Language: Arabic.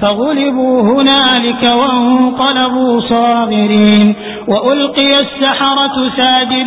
فغلبوا هنالك وانقلبوا صاغرين وألقي السحرة ساجدين